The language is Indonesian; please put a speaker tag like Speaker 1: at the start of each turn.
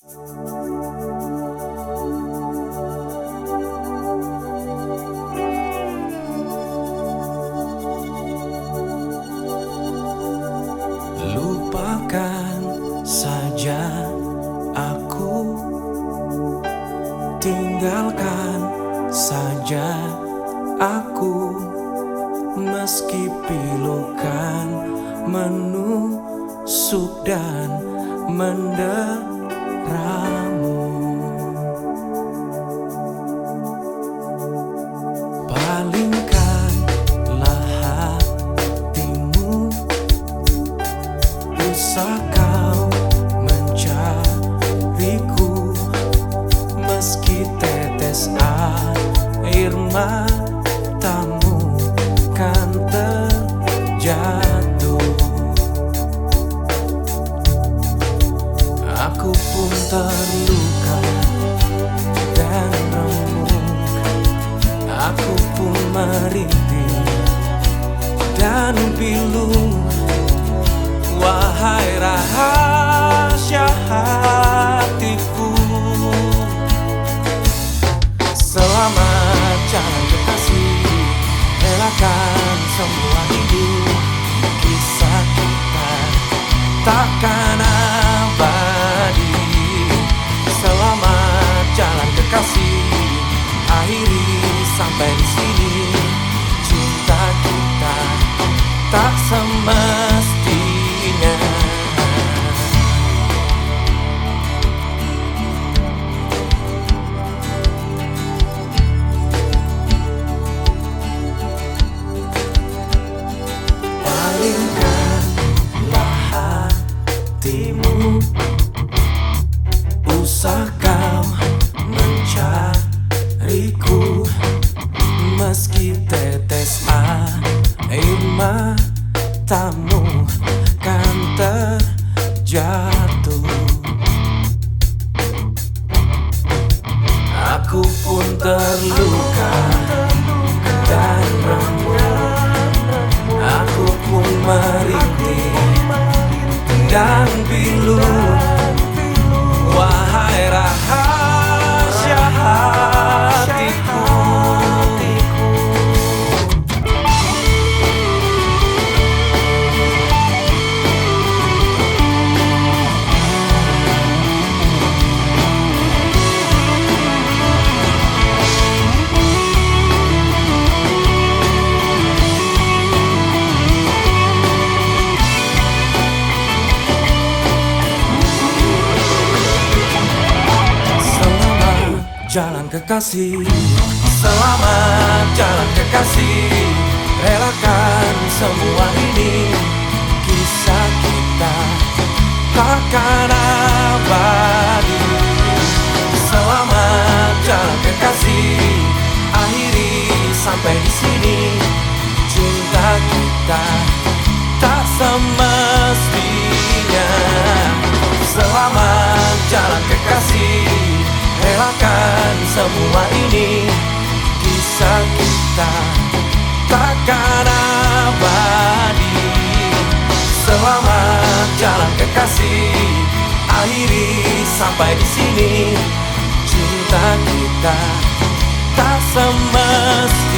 Speaker 1: Lupakan saja aku. Tinggalkan saja aku. Meski pilukan menusuk dan menderamu Palingkanlah hatimu. Usah kau mencariku. Meski tetes air matamu terluka dan remuk. Aku pun merintih dan pilu. Wahai rahasia hatimu. Usah kau mencariku. Meski tetes air matamu jalan kekasih. Selamat jalan semua ini Kisah kita takkan abadi. Selamat jalan kekasih Akhiri sampai di sini. Cinta kita tak semestinya